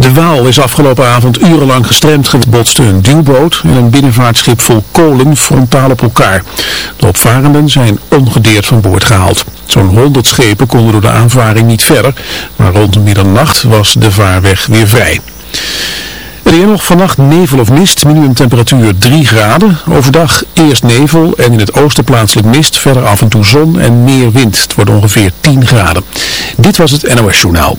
De Waal is afgelopen avond urenlang gestremd gebotste een duwboot en een binnenvaartschip vol kolen frontaal op elkaar. De opvarenden zijn ongedeerd van boord gehaald. Zo'n 100 schepen konden door de aanvaring niet verder, maar rond middernacht was de vaarweg weer vrij. Er nog vannacht nevel of mist, minimumtemperatuur 3 graden. Overdag eerst nevel en in het oosten plaatselijk mist, verder af en toe zon en meer wind. Het wordt ongeveer 10 graden. Dit was het NOS Journaal.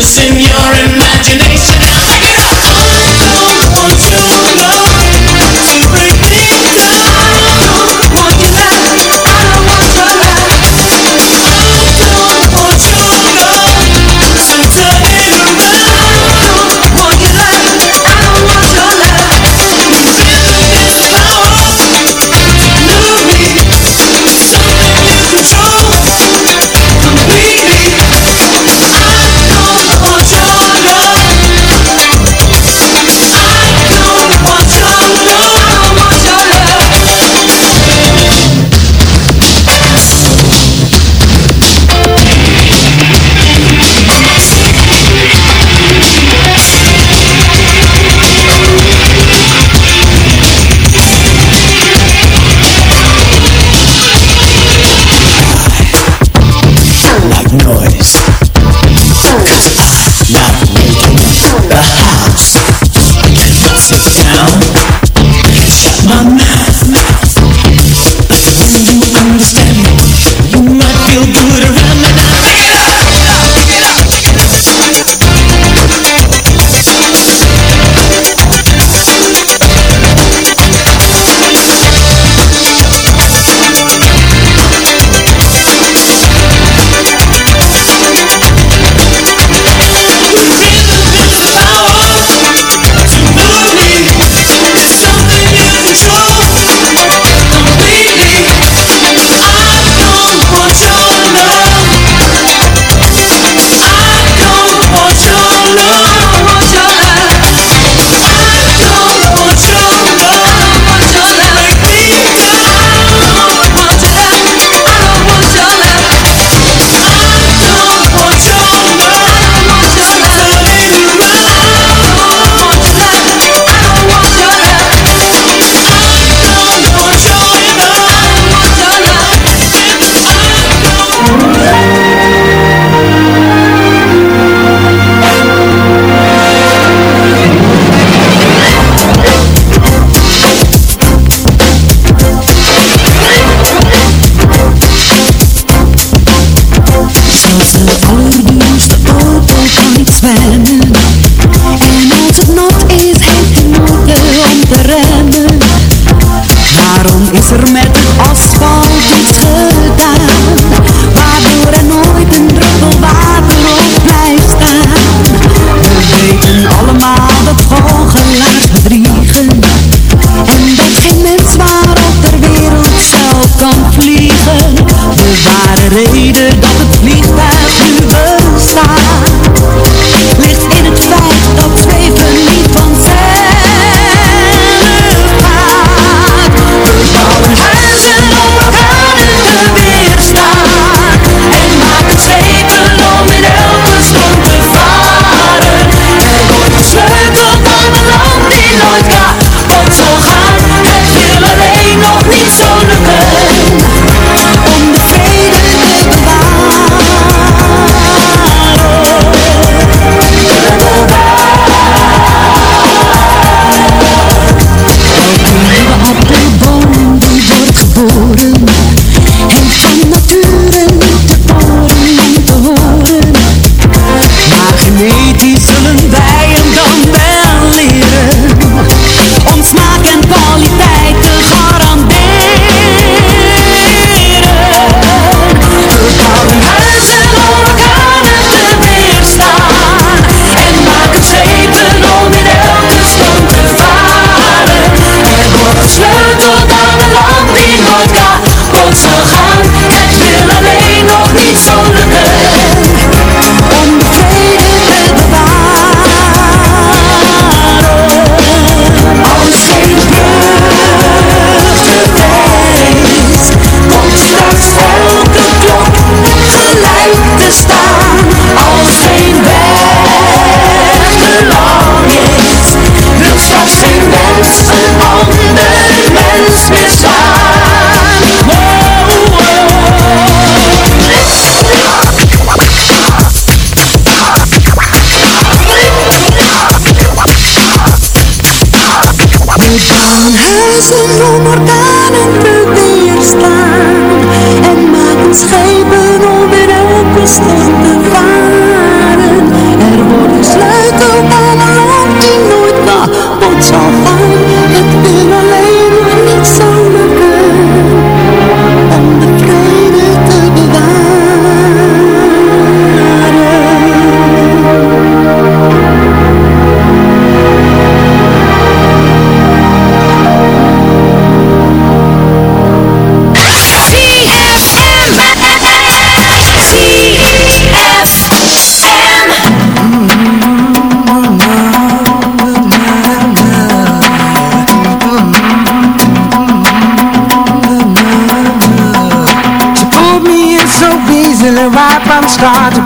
you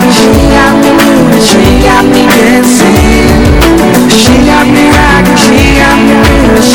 she got me dancing She got me rocking, she got me moving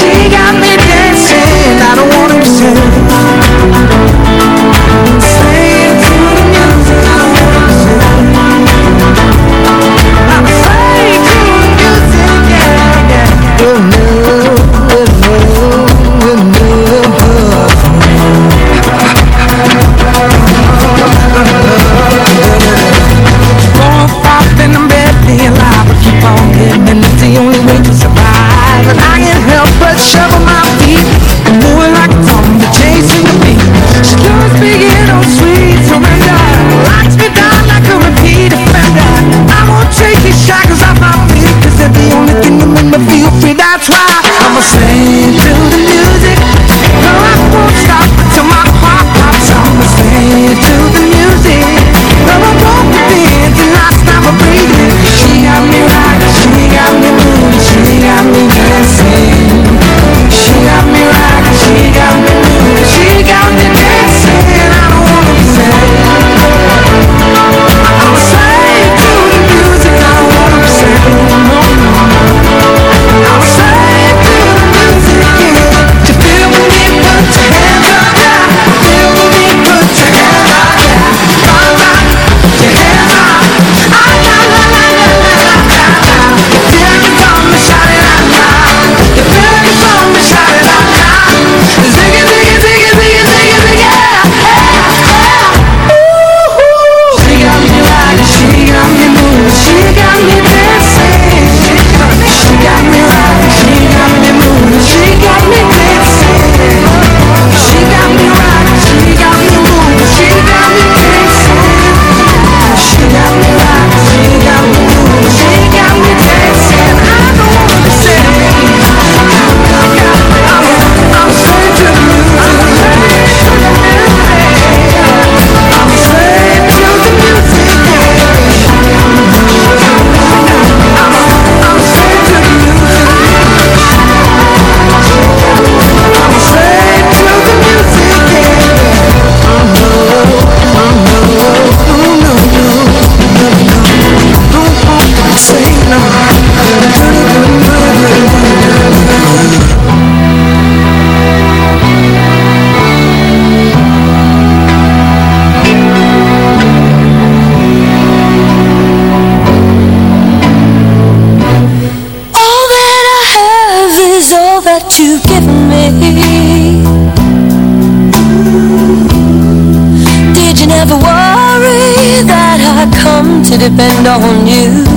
depend on you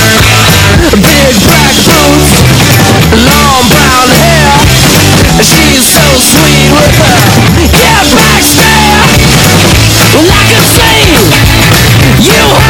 Big black boots, long brown hair. She's so sweet with her get back stare. I can see you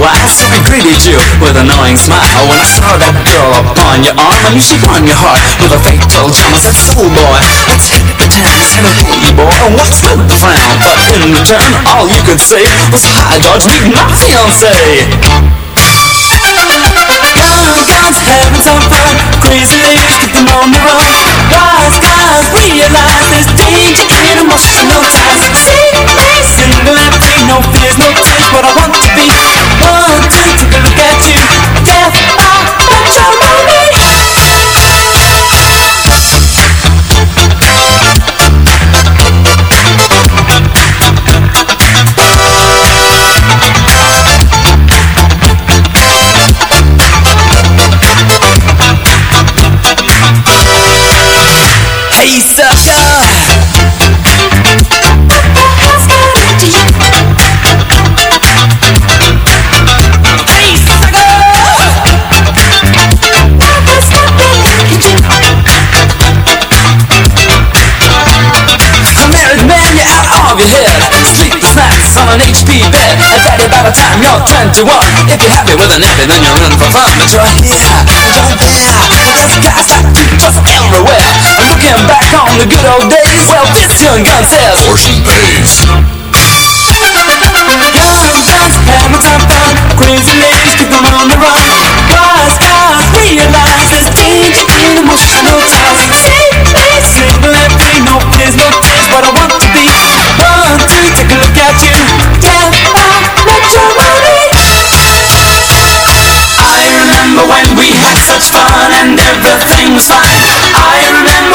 A I greeted you with a knowing smile. When I saw that girl upon your arm I knew she'd won your heart with a fatal charm I said, soul boy, let's hit the town Said, hey boy, And what's with the frown? But in return, all you could say Was, hi George, meet my fiancée Guns having some fun Crazy. Keep them on the Wise guys realize there's danger in emotional ties. Me single free, no fears, no tears But I want to be one to take a look at you time you're 21 If you're happy with a nappy, then you're in for fun. But you're here, you're there. There's guys like you just everywhere. And looking back on the good old days Well, this young gun says Portion pays. Young guns having some and everything was fine I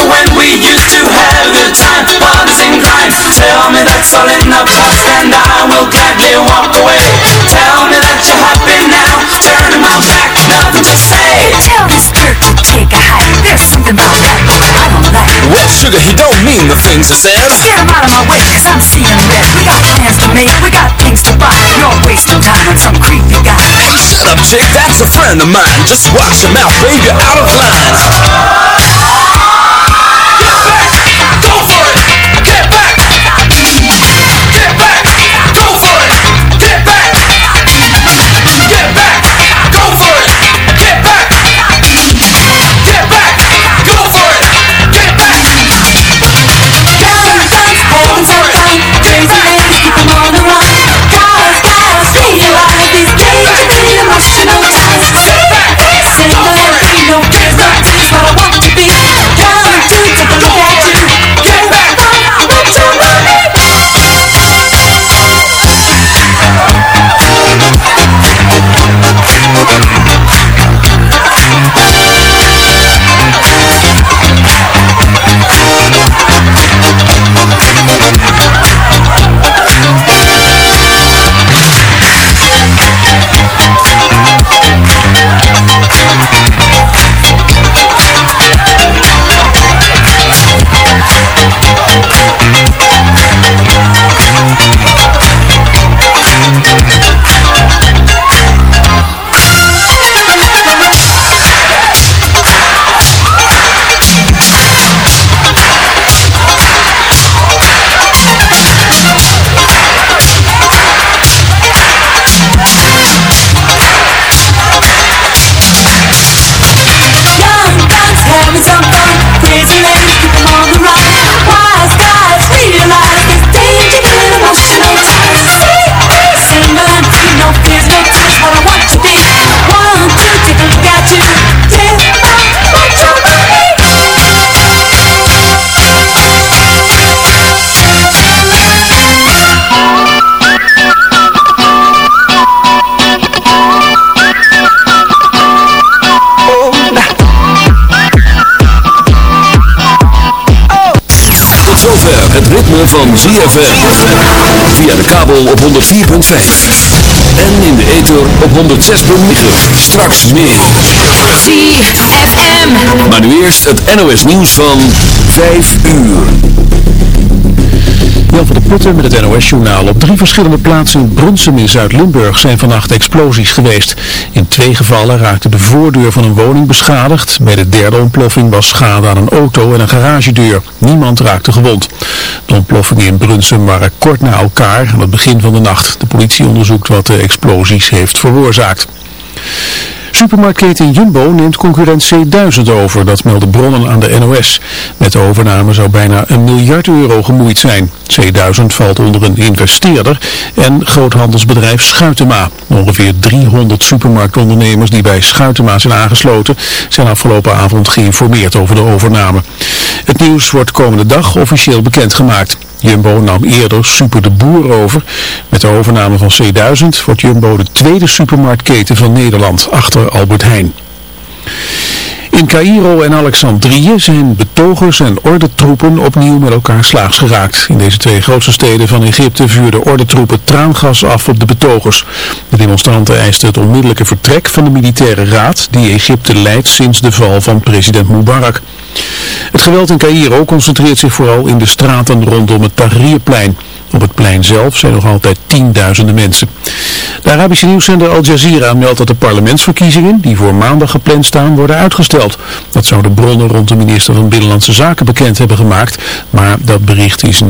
when we used to have a good time Parties and crime Tell me that's all in the past and I will gladly walk away Tell me that you're happy now Turning my back, nothing to say Tell this jerk to take a hike. There's something about that I don't like. Well, sugar, he don't mean the things he says Get him out of my way, cause I'm seeing red. We got plans to make, we got things to buy. You're wasting time on some creepy guy. Shut up, chick, that's a friend of mine Just watch your mouth, baby, out of line van ZFM. Via de kabel op 104.5. En in de ether op 106.9. Straks meer. ZFM. Maar nu eerst het NOS nieuws van 5 uur. Jan van der Putten met het NOS-journaal. Op drie verschillende plaatsen in Brunsum in Zuid-Limburg zijn vannacht explosies geweest. In twee gevallen raakte de voordeur van een woning beschadigd. Bij de derde ontploffing was schade aan een auto en een garagedeur. Niemand raakte gewond. Ontploffingen in Brunsum waren kort na elkaar aan het begin van de nacht. De politie onderzoekt wat de explosies heeft veroorzaakt. Supermarktketen Jumbo neemt concurrent C1000 over, dat melden bronnen aan de NOS. Met de overname zou bijna een miljard euro gemoeid zijn. C1000 valt onder een investeerder en groothandelsbedrijf Schuitema. Ongeveer 300 supermarktondernemers die bij Schuitema zijn aangesloten, zijn afgelopen avond geïnformeerd over de overname. Het nieuws wordt komende dag officieel bekendgemaakt. Jumbo nam eerder Super de Boer over. Met de overname van C1000 wordt Jumbo de tweede supermarktketen van Nederland achter Albert Heijn. In Cairo en Alexandrië zijn betogers en ordentroepen opnieuw met elkaar slaags geraakt. In deze twee grootste steden van Egypte vuurden ordentroepen traangas af op de betogers. De demonstranten eisten het onmiddellijke vertrek van de militaire raad die Egypte leidt sinds de val van president Mubarak. Het geweld in Cairo concentreert zich vooral in de straten rondom het Tahrirplein. Op het plein zelf zijn nog altijd tienduizenden mensen. De Arabische nieuwszender Al Jazeera meldt dat de parlementsverkiezingen, die voor maandag gepland staan, worden uitgesteld. Dat zouden bronnen rond de minister van Binnenlandse Zaken bekend hebben gemaakt, maar dat bericht is